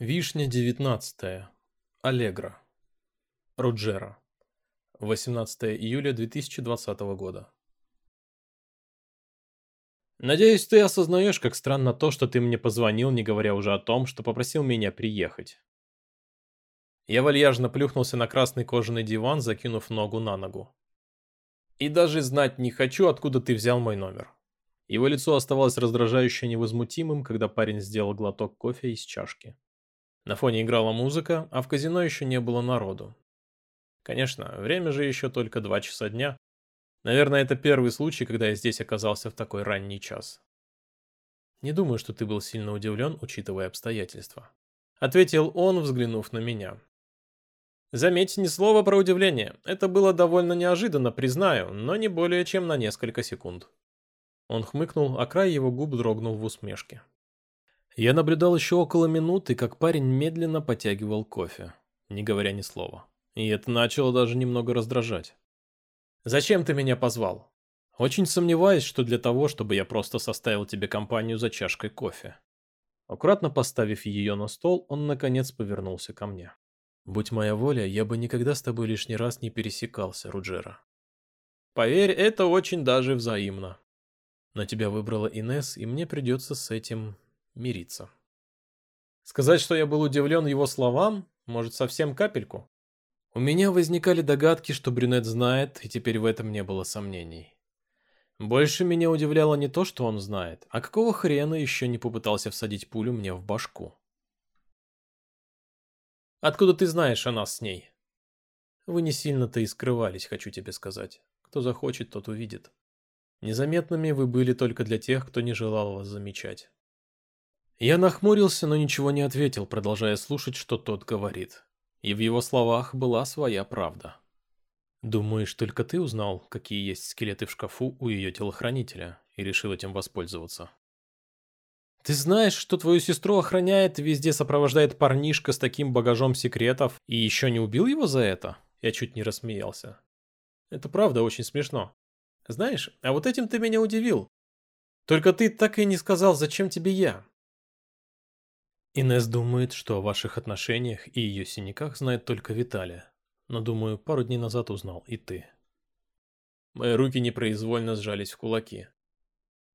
Вишня 19. Аллегро. Руджера. 18 июля 2020 года. Надеюсь, ты осознаешь, как странно то, что ты мне позвонил, не говоря уже о том, что попросил меня приехать. Я вальяжно плюхнулся на красный кожаный диван, закинув ногу на ногу. И даже знать не хочу, откуда ты взял мой номер. Его лицо оставалось раздражающе невозмутимым, когда парень сделал глоток кофе из чашки. На фоне играла музыка, а в казино еще не было народу. Конечно, время же еще только два часа дня. Наверное, это первый случай, когда я здесь оказался в такой ранний час. Не думаю, что ты был сильно удивлен, учитывая обстоятельства. Ответил он, взглянув на меня. Заметь, ни слова про удивление. Это было довольно неожиданно, признаю, но не более чем на несколько секунд. Он хмыкнул, а край его губ дрогнул в усмешке. Я наблюдал еще около минуты, как парень медленно потягивал кофе, не говоря ни слова. И это начало даже немного раздражать. «Зачем ты меня позвал?» «Очень сомневаюсь, что для того, чтобы я просто составил тебе компанию за чашкой кофе». Аккуратно поставив ее на стол, он наконец повернулся ко мне. «Будь моя воля, я бы никогда с тобой лишний раз не пересекался, Руджера». «Поверь, это очень даже взаимно». Но тебя выбрала Инес, и мне придется с этим мириться. Сказать, что я был удивлен его словам, может совсем капельку? У меня возникали догадки, что брюнет знает, и теперь в этом не было сомнений. Больше меня удивляло не то, что он знает, а какого хрена еще не попытался всадить пулю мне в башку. Откуда ты знаешь о нас с ней? Вы не сильно-то и скрывались, хочу тебе сказать. Кто захочет, тот увидит. Незаметными вы были только для тех, кто не желал вас замечать. Я нахмурился, но ничего не ответил, продолжая слушать, что тот говорит. И в его словах была своя правда. «Думаешь, только ты узнал, какие есть скелеты в шкафу у ее телохранителя, и решил этим воспользоваться?» «Ты знаешь, что твою сестру охраняет везде сопровождает парнишка с таким багажом секретов, и еще не убил его за это?» Я чуть не рассмеялся. «Это правда очень смешно. Знаешь, а вот этим ты меня удивил. Только ты так и не сказал, зачем тебе я. Инес думает, что о ваших отношениях и ее синяках знает только Виталия. Но, думаю, пару дней назад узнал и ты. Мои руки непроизвольно сжались в кулаки.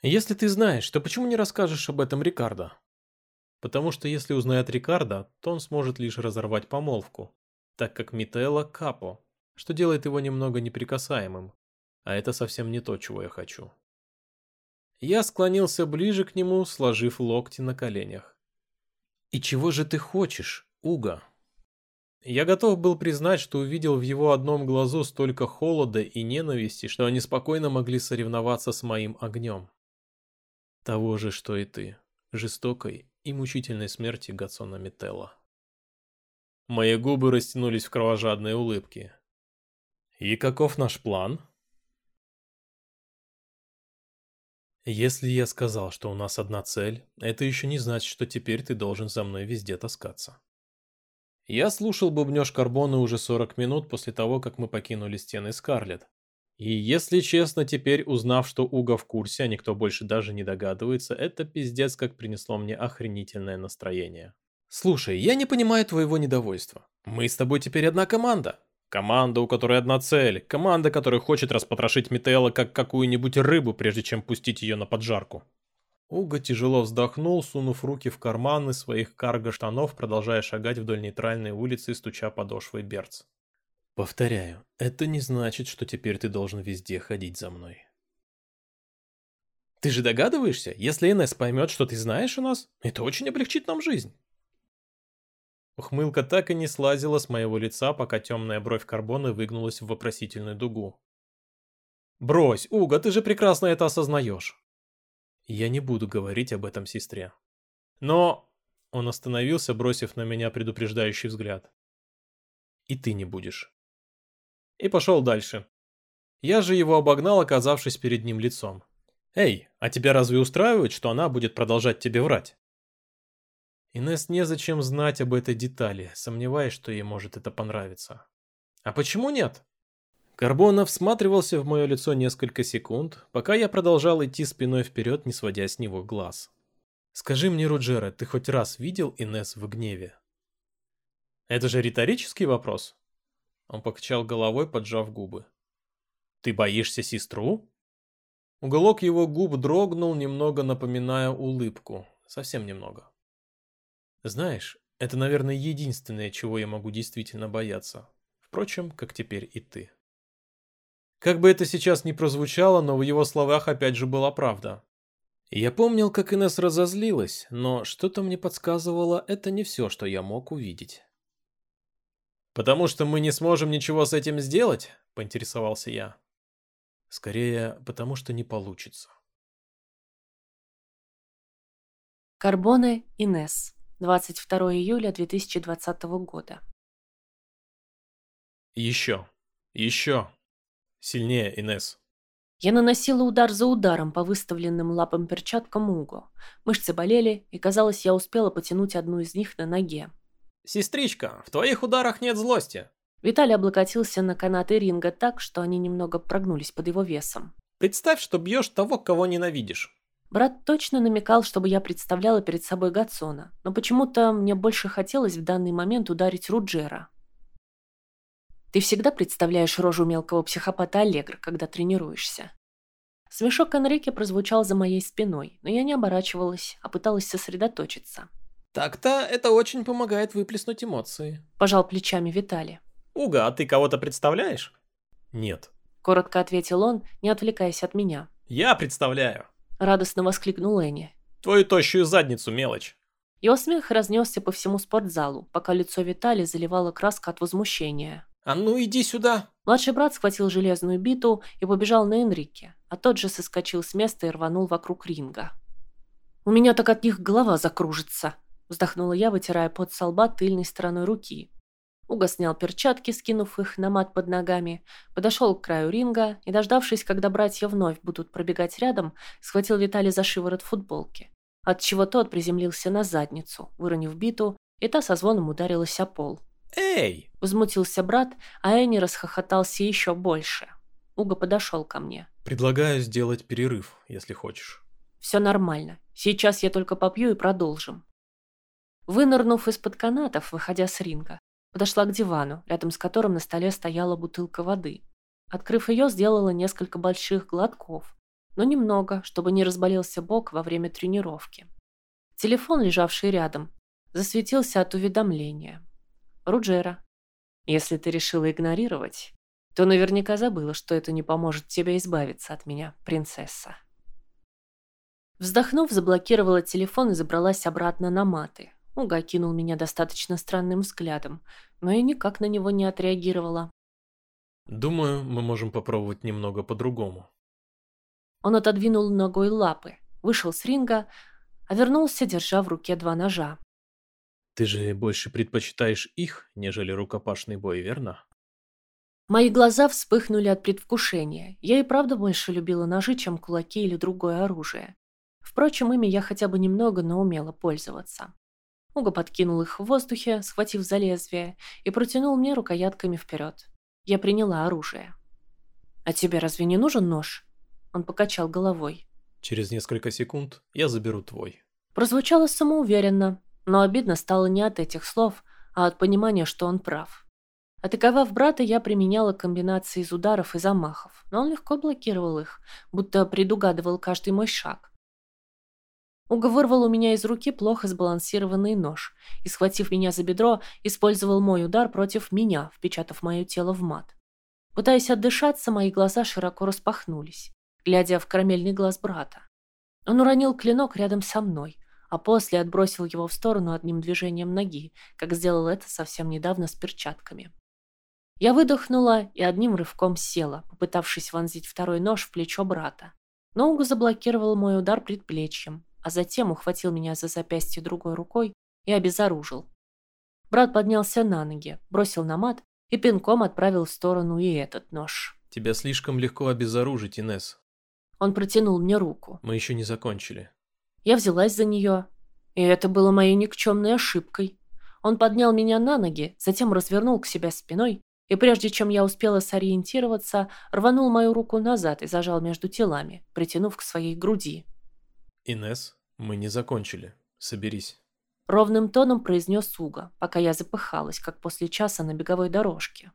Если ты знаешь, то почему не расскажешь об этом Рикардо? Потому что если узнает Рикардо, то он сможет лишь разорвать помолвку, так как Мителла капо, что делает его немного неприкасаемым, а это совсем не то, чего я хочу. Я склонился ближе к нему, сложив локти на коленях. «И чего же ты хочешь, Уга?» Я готов был признать, что увидел в его одном глазу столько холода и ненависти, что они спокойно могли соревноваться с моим огнем. Того же, что и ты, жестокой и мучительной смерти Гацона Метелла. Мои губы растянулись в кровожадные улыбки. «И каков наш план?» Если я сказал, что у нас одна цель, это еще не значит, что теперь ты должен за мной везде таскаться. Я слушал бубнёж Карбона уже 40 минут после того, как мы покинули стены Скарлетт. И если честно, теперь узнав, что Уга в курсе, а никто больше даже не догадывается, это пиздец как принесло мне охренительное настроение. Слушай, я не понимаю твоего недовольства. Мы с тобой теперь одна команда. Команда, у которой одна цель. Команда, которая хочет распотрошить Метелла как какую-нибудь рыбу, прежде чем пустить ее на поджарку. Уга тяжело вздохнул, сунув руки в карманы своих карго-штанов, продолжая шагать вдоль нейтральной улицы, стуча подошвой берц. «Повторяю, это не значит, что теперь ты должен везде ходить за мной». «Ты же догадываешься, если Инесс поймет, что ты знаешь о нас, это очень облегчит нам жизнь». Ухмылка так и не слазила с моего лица, пока темная бровь карбона выгнулась в вопросительную дугу. «Брось, Уга, ты же прекрасно это осознаешь!» «Я не буду говорить об этом сестре». «Но...» Он остановился, бросив на меня предупреждающий взгляд. «И ты не будешь». И пошел дальше. Я же его обогнал, оказавшись перед ним лицом. «Эй, а тебя разве устраивает, что она будет продолжать тебе врать?» Инесс незачем знать об этой детали, сомневаясь, что ей может это понравиться. А почему нет? Карбонов всматривался в мое лицо несколько секунд, пока я продолжал идти спиной вперед, не сводя с него глаз. Скажи мне, Руджера, ты хоть раз видел Инес в гневе? Это же риторический вопрос. Он покачал головой, поджав губы. Ты боишься сестру? Уголок его губ дрогнул, немного напоминая улыбку. Совсем немного. Знаешь, это, наверное, единственное, чего я могу действительно бояться. Впрочем, как теперь и ты. Как бы это сейчас ни прозвучало, но в его словах опять же была правда. Я помнил, как Инесс разозлилась, но что-то мне подсказывало, это не все, что я мог увидеть. «Потому что мы не сможем ничего с этим сделать?» – поинтересовался я. «Скорее, потому что не получится». Карбоне Инес. 22 июля 2020 года. Еще. Еще. Сильнее, Инес. Я наносила удар за ударом по выставленным лапам перчаткам Уго. Мышцы болели, и казалось, я успела потянуть одну из них на ноге. «Сестричка, в твоих ударах нет злости!» Виталий облокотился на канаты ринга так, что они немного прогнулись под его весом. «Представь, что бьешь того, кого ненавидишь». Брат точно намекал, чтобы я представляла перед собой Гатсона, но почему-то мне больше хотелось в данный момент ударить Руджера. Ты всегда представляешь рожу мелкого психопата Аллегра, когда тренируешься. Смешок Энрике прозвучал за моей спиной, но я не оборачивалась, а пыталась сосредоточиться. Так-то это очень помогает выплеснуть эмоции. Пожал плечами Виталий. Уга, а ты кого-то представляешь? Нет. Коротко ответил он, не отвлекаясь от меня. Я представляю. Радостно воскликнул Энни. Твою тощую задницу, мелочь. Его смех разнесся по всему спортзалу, пока лицо Витали заливало краска от возмущения. «А ну иди сюда!» Младший брат схватил железную биту и побежал на Энрике, а тот же соскочил с места и рванул вокруг ринга. «У меня так от них голова закружится!» Вздохнула я, вытирая пот со лба тыльной стороной руки. Уга снял перчатки, скинув их на мат под ногами, подошел к краю ринга и, дождавшись, когда братья вновь будут пробегать рядом, схватил Виталий за шиворот футболки, отчего тот приземлился на задницу, выронив биту, и та со звоном ударилась о пол. «Эй!» – возмутился брат, а Энни расхохотался еще больше. Уга подошел ко мне. «Предлагаю сделать перерыв, если хочешь». «Все нормально. Сейчас я только попью и продолжим». Вынырнув из-под канатов, выходя с ринга, подошла к дивану, рядом с которым на столе стояла бутылка воды. Открыв ее, сделала несколько больших глотков, но немного, чтобы не разболелся бок во время тренировки. Телефон, лежавший рядом, засветился от уведомления. Руджера. Если ты решила игнорировать, то наверняка забыла, что это не поможет тебе избавиться от меня, принцесса. Вздохнув, заблокировала телефон и забралась обратно на маты, Уга кинул меня достаточно странным взглядом, но я никак на него не отреагировала. «Думаю, мы можем попробовать немного по-другому». Он отодвинул ногой лапы, вышел с ринга, а вернулся, держа в руке два ножа. «Ты же больше предпочитаешь их, нежели рукопашный бой, верно?» Мои глаза вспыхнули от предвкушения. Я и правда больше любила ножи, чем кулаки или другое оружие. Впрочем, ими я хотя бы немного, но умела пользоваться. Уга подкинул их в воздухе, схватив за лезвие, и протянул мне рукоятками вперед. Я приняла оружие. «А тебе разве не нужен нож?» Он покачал головой. «Через несколько секунд я заберу твой». Прозвучало самоуверенно, но обидно стало не от этих слов, а от понимания, что он прав. Атаковав брата, я применяла комбинации из ударов и замахов, но он легко блокировал их, будто предугадывал каждый мой шаг. Уга вырвал у меня из руки плохо сбалансированный нож и, схватив меня за бедро, использовал мой удар против меня, впечатав мое тело в мат. Пытаясь отдышаться, мои глаза широко распахнулись, глядя в карамельный глаз брата. Он уронил клинок рядом со мной, а после отбросил его в сторону одним движением ноги, как сделал это совсем недавно с перчатками. Я выдохнула и одним рывком села, попытавшись вонзить второй нож в плечо брата. Но Угу заблокировал мой удар предплечьем, а затем ухватил меня за запястье другой рукой и обезоружил. Брат поднялся на ноги, бросил на мат и пинком отправил в сторону и этот нож. «Тебя слишком легко обезоружить, Инес. Он протянул мне руку. Мы еще не закончили. Я взялась за нее, и это было моей никчемной ошибкой. Он поднял меня на ноги, затем развернул к себе спиной, и прежде чем я успела сориентироваться, рванул мою руку назад и зажал между телами, притянув к своей груди. Инес, Мы не закончили. Соберись. Ровным тоном произнес Уга, пока я запыхалась, как после часа на беговой дорожке.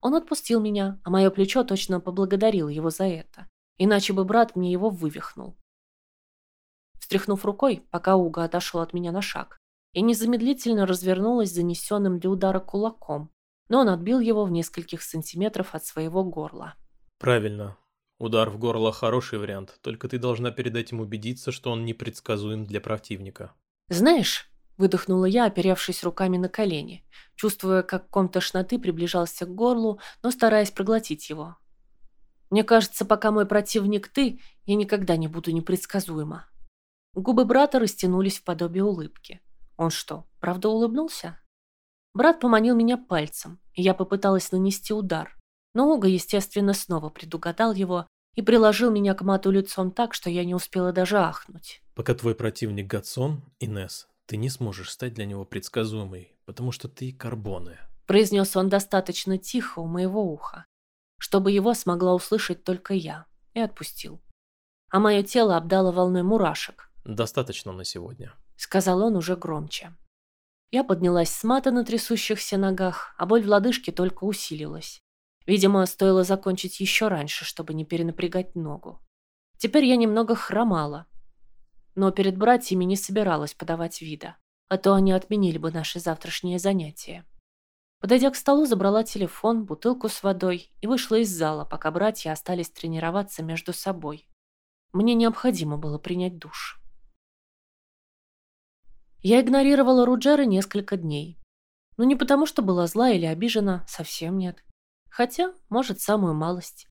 Он отпустил меня, а мое плечо точно поблагодарил его за это. Иначе бы брат мне его вывихнул. Встряхнув рукой, пока Уга отошел от меня на шаг, я незамедлительно развернулась занесенным для удара кулаком, но он отбил его в нескольких сантиметров от своего горла. Правильно. Удар в горло хороший вариант, только ты должна перед этим убедиться, что он непредсказуем для противника. «Знаешь», — выдохнула я, оперевшись руками на колени, чувствуя, как ком тошноты приближался к горлу, но стараясь проглотить его. «Мне кажется, пока мой противник ты, я никогда не буду непредсказуема». Губы брата растянулись в подобие улыбки. Он что, правда улыбнулся? Брат поманил меня пальцем, и я попыталась нанести удар. Но Уга, естественно, снова предугадал его и приложил меня к мату лицом так, что я не успела даже ахнуть. Пока твой противник Гатсон, Инес, ты не сможешь стать для него предсказуемой, потому что ты карбоны. Произнес он достаточно тихо у моего уха, чтобы его смогла услышать только я, и отпустил. А мое тело обдало волной мурашек. Достаточно на сегодня. Сказал он уже громче. Я поднялась с мата на трясущихся ногах, а боль в лодыжке только усилилась. Видимо, стоило закончить еще раньше, чтобы не перенапрягать ногу. Теперь я немного хромала, но перед братьями не собиралась подавать вида, а то они отменили бы наше завтрашнее занятие. Подойдя к столу, забрала телефон, бутылку с водой и вышла из зала, пока братья остались тренироваться между собой. Мне необходимо было принять душ. Я игнорировала Руджера несколько дней. Но не потому, что была зла или обижена, совсем нет. Хотя, может, самую малость.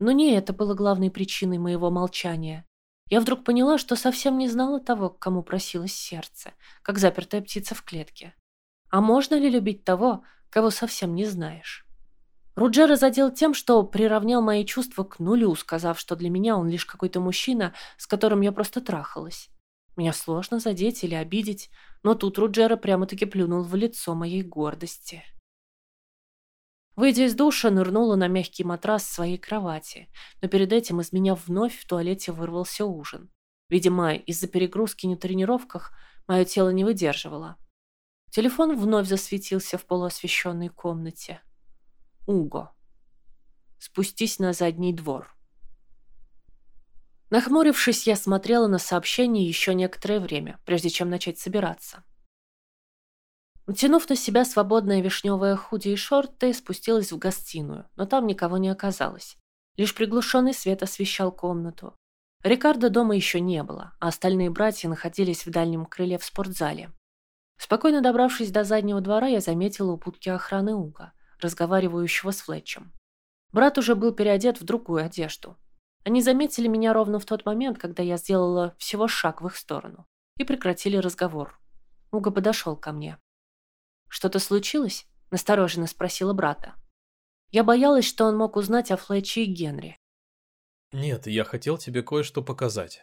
Но не это было главной причиной моего молчания. Я вдруг поняла, что совсем не знала того, к кому просилось сердце, как запертая птица в клетке. А можно ли любить того, кого совсем не знаешь? Руджера задел тем, что приравнял мои чувства к нулю, сказав, что для меня он лишь какой-то мужчина, с которым я просто трахалась. Меня сложно задеть или обидеть, но тут Руджера прямо-таки плюнул в лицо моей гордости. Выйдя из душа, нырнула на мягкий матрас своей кровати, но перед этим из меня вновь в туалете вырвался ужин. Видимо, из-за перегрузки на тренировках мое тело не выдерживало. Телефон вновь засветился в полуосвещенной комнате. Уго. Спустись на задний двор. Нахмурившись, я смотрела на сообщение еще некоторое время, прежде чем начать собираться. Натянув на себя свободное вишневое худи и шорты, спустилась в гостиную, но там никого не оказалось. Лишь приглушенный свет освещал комнату. Рикардо дома еще не было, а остальные братья находились в дальнем крыле в спортзале. Спокойно добравшись до заднего двора, я заметила у будки охраны Уга, разговаривающего с Флетчем. Брат уже был переодет в другую одежду, они заметили меня ровно в тот момент, когда я сделала всего шаг в их сторону, и прекратили разговор. Уга подошел ко мне. «Что-то случилось?» – настороженно спросила брата. Я боялась, что он мог узнать о Флетче и Генри. «Нет, я хотел тебе кое-что показать».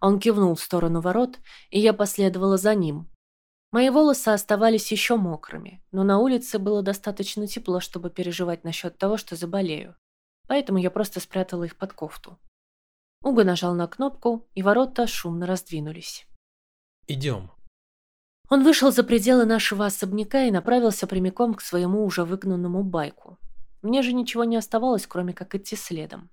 Он кивнул в сторону ворот, и я последовала за ним. Мои волосы оставались еще мокрыми, но на улице было достаточно тепло, чтобы переживать насчет того, что заболею поэтому я просто спрятала их под кофту. Уга нажал на кнопку, и ворота шумно раздвинулись. «Идем». Он вышел за пределы нашего особняка и направился прямиком к своему уже выгнанному байку. Мне же ничего не оставалось, кроме как идти следом.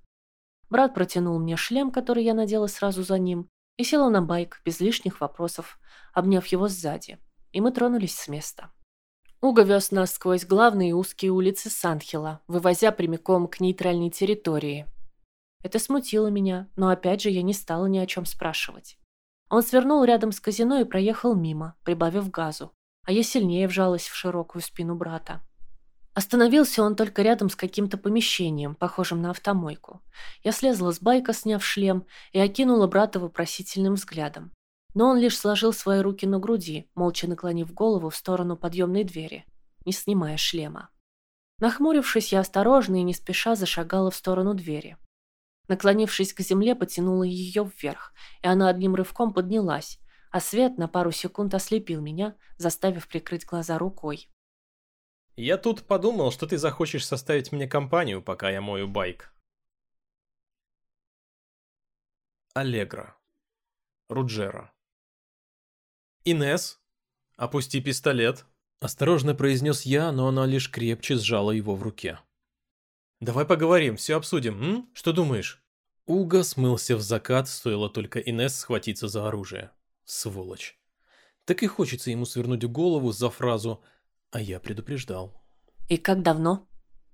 Брат протянул мне шлем, который я надела сразу за ним, и села на байк без лишних вопросов, обняв его сзади, и мы тронулись с места. Уго вез нас сквозь главные узкие улицы Санхила, вывозя прямиком к нейтральной территории. Это смутило меня, но опять же я не стала ни о чем спрашивать. Он свернул рядом с казино и проехал мимо, прибавив газу, а я сильнее вжалась в широкую спину брата. Остановился он только рядом с каким-то помещением, похожим на автомойку. Я слезла с байка, сняв шлем, и окинула брата вопросительным взглядом. Но он лишь сложил свои руки на груди, молча наклонив голову в сторону подъемной двери, не снимая шлема. Нахмурившись, я осторожно и не спеша зашагала в сторону двери. Наклонившись к земле, потянула ее вверх, и она одним рывком поднялась, а свет на пару секунд ослепил меня, заставив прикрыть глаза рукой. «Я тут подумал, что ты захочешь составить мне компанию, пока я мою байк». Аллегра Руджера. «Инесс, опусти пистолет», — осторожно произнес я, но она лишь крепче сжала его в руке. «Давай поговорим, все обсудим, м? Что думаешь?» Уга смылся в закат, стоило только Инесс схватиться за оружие. Сволочь. Так и хочется ему свернуть голову за фразу «А я предупреждал». И как давно?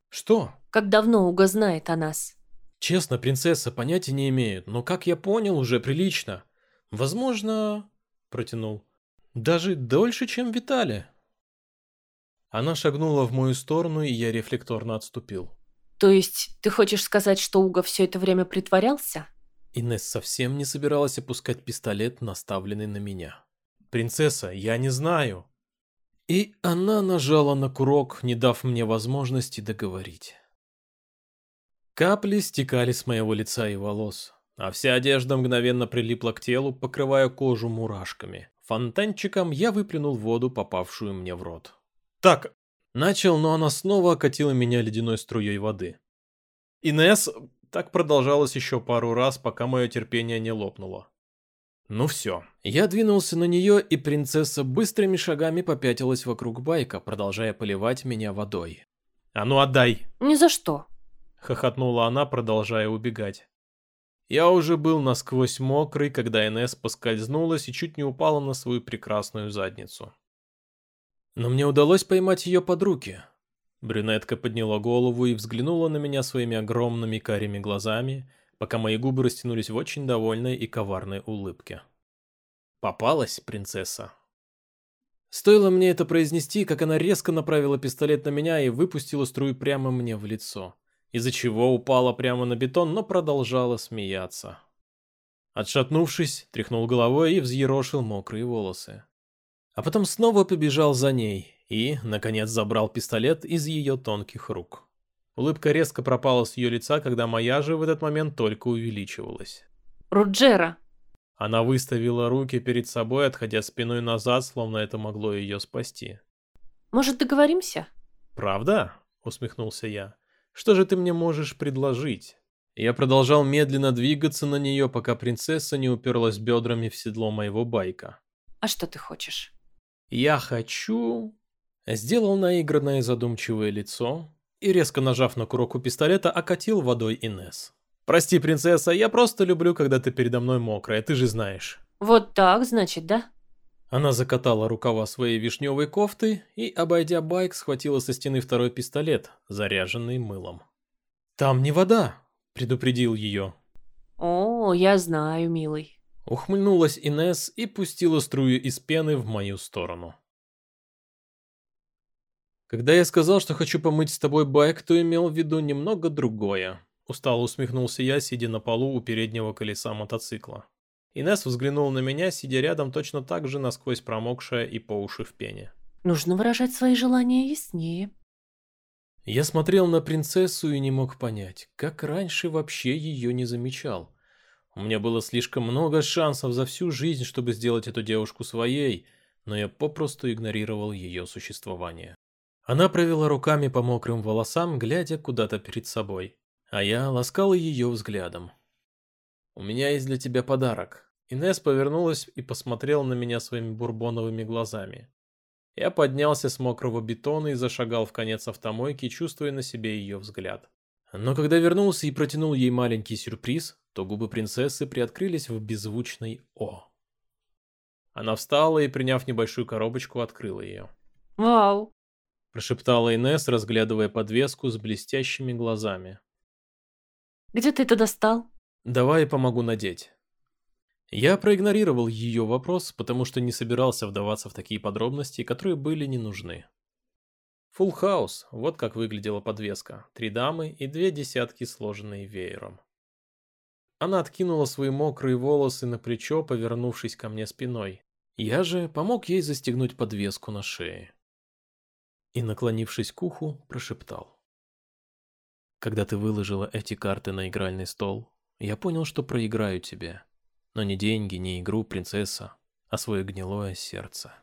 Что? Как давно Уга знает о нас? Честно, принцесса, понятия не имеют, но, как я понял, уже прилично. Возможно, протянул, даже дольше, чем Виталий. Она шагнула в мою сторону, и я рефлекторно отступил. То есть ты хочешь сказать, что Уга все это время притворялся? Инесс совсем не собиралась опускать пистолет, наставленный на меня. «Принцесса, я не знаю». И она нажала на курок, не дав мне возможности договорить. Капли стекали с моего лица и волос, а вся одежда мгновенно прилипла к телу, покрывая кожу мурашками. Фонтанчиком я выплюнул воду, попавшую мне в рот. «Так!» Начал, но она снова окатила меня ледяной струей воды. «Инесс...» Так продолжалось еще пару раз, пока мое терпение не лопнуло. Ну все. Я двинулся на нее, и принцесса быстрыми шагами попятилась вокруг байка, продолжая поливать меня водой. «А ну отдай!» «Ни за что!» — хохотнула она, продолжая убегать. Я уже был насквозь мокрый, когда Инесс поскользнулась и чуть не упала на свою прекрасную задницу. Но мне удалось поймать ее под руки. Брюнетка подняла голову и взглянула на меня своими огромными карими глазами, пока мои губы растянулись в очень довольной и коварной улыбке. Попалась принцесса. Стоило мне это произнести, как она резко направила пистолет на меня и выпустила струю прямо мне в лицо из-за чего упала прямо на бетон, но продолжала смеяться. Отшатнувшись, тряхнул головой и взъерошил мокрые волосы. А потом снова побежал за ней и, наконец, забрал пистолет из ее тонких рук. Улыбка резко пропала с ее лица, когда моя же в этот момент только увеличивалась. «Руджера!» Она выставила руки перед собой, отходя спиной назад, словно это могло ее спасти. «Может, договоримся?» «Правда?» — усмехнулся я. Что же ты мне можешь предложить? Я продолжал медленно двигаться на нее, пока принцесса не уперлась бедрами в седло моего байка. А что ты хочешь? Я хочу... Сделал наигранное задумчивое лицо и, резко нажав на курок у пистолета, окатил водой Инес. «Прости, принцесса, я просто люблю, когда ты передо мной мокрая, ты же знаешь». «Вот так, значит, да?» Она закатала рукава своей вишневой кофты и, обойдя байк, схватила со стены второй пистолет, заряженный мылом. «Там не вода!» – предупредил ее. «О, я знаю, милый». Ухмыльнулась Инес и пустила струю из пены в мою сторону. Когда я сказал, что хочу помыть с тобой байк, то имел в виду немного другое. Устало усмехнулся я, сидя на полу у переднего колеса мотоцикла. Инесс взглянул на меня, сидя рядом точно так же, насквозь промокшая и по уши в пене. «Нужно выражать свои желания яснее». Я смотрел на принцессу и не мог понять, как раньше вообще ее не замечал. У меня было слишком много шансов за всю жизнь, чтобы сделать эту девушку своей, но я попросту игнорировал ее существование. Она провела руками по мокрым волосам, глядя куда-то перед собой, а я ласкал ее взглядом. «У меня есть для тебя подарок», Инес повернулась и посмотрела на меня своими бурбоновыми глазами. Я поднялся с мокрого бетона и зашагал в конец автомойки, чувствуя на себе ее взгляд. Но когда вернулся и протянул ей маленький сюрприз, то губы принцессы приоткрылись в беззвучной «О». Она встала и, приняв небольшую коробочку, открыла ее. «Вау!» – прошептала Инес, разглядывая подвеску с блестящими глазами. «Где ты это достал?» «Давай я помогу надеть». Я проигнорировал ее вопрос, потому что не собирался вдаваться в такие подробности, которые были не нужны. Фулл хаус, вот как выглядела подвеска. Три дамы и две десятки, сложенные веером. Она откинула свои мокрые волосы на плечо, повернувшись ко мне спиной. Я же помог ей застегнуть подвеску на шее. И, наклонившись к уху, прошептал. Когда ты выложила эти карты на игральный стол, я понял, что проиграю тебе. Но не деньги, не игру принцесса, а свое гнилое сердце.